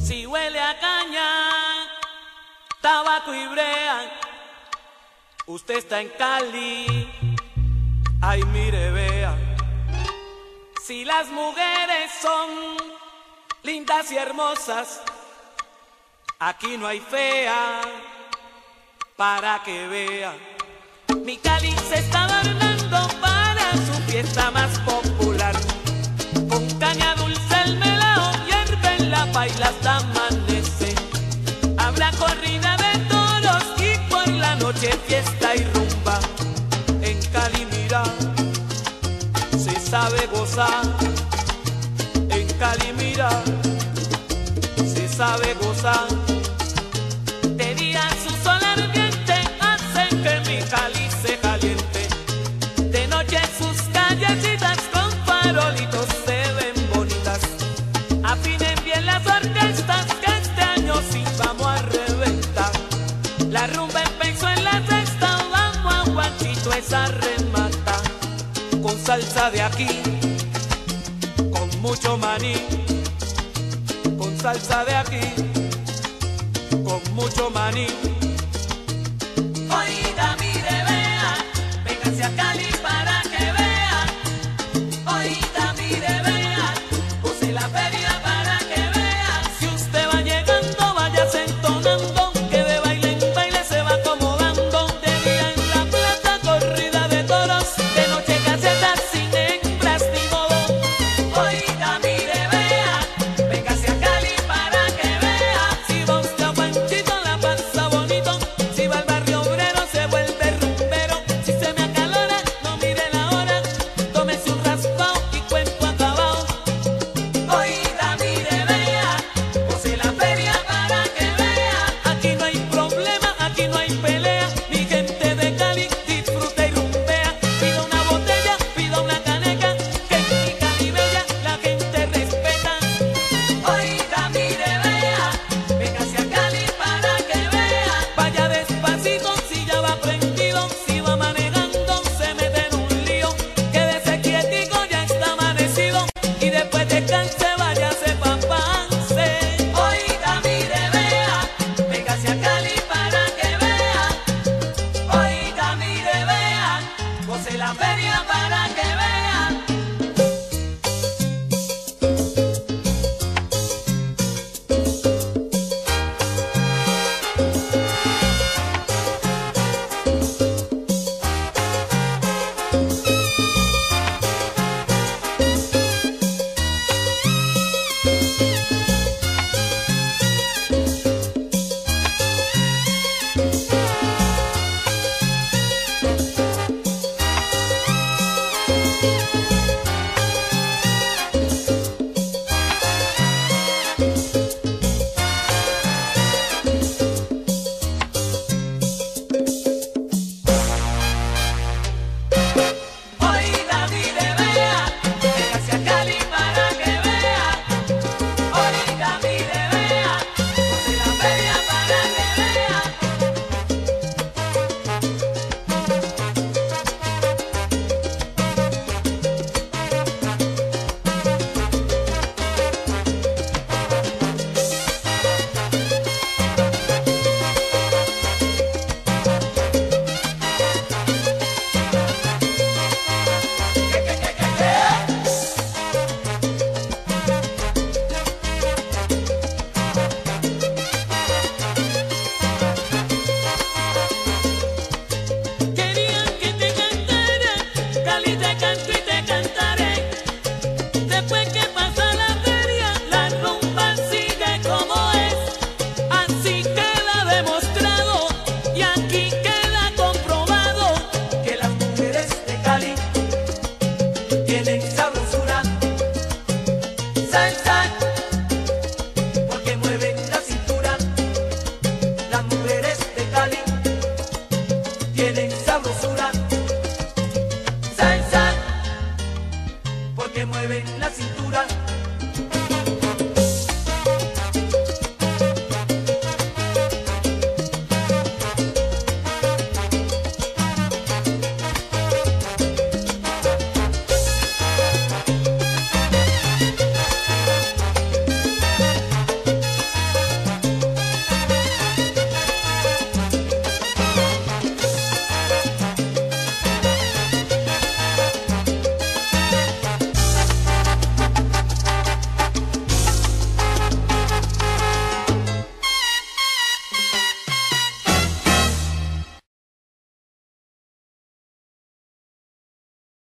Si huele a caña, tabaco y brea, usted está en Cali. Ay, mire, vea. Si las mujeres son lindas y hermosas, aquí no hay fea para que vea. Mi Cali se está adornando para su fiesta más popular. En la paila hasta amanece. Habrá corrida de toros y por la noche fiesta y rumba. En Cali mira, se sabe gozar. En Cali mira, se sabe gozar. De día mucho maní. Con salsa de aquí, con mucho maní.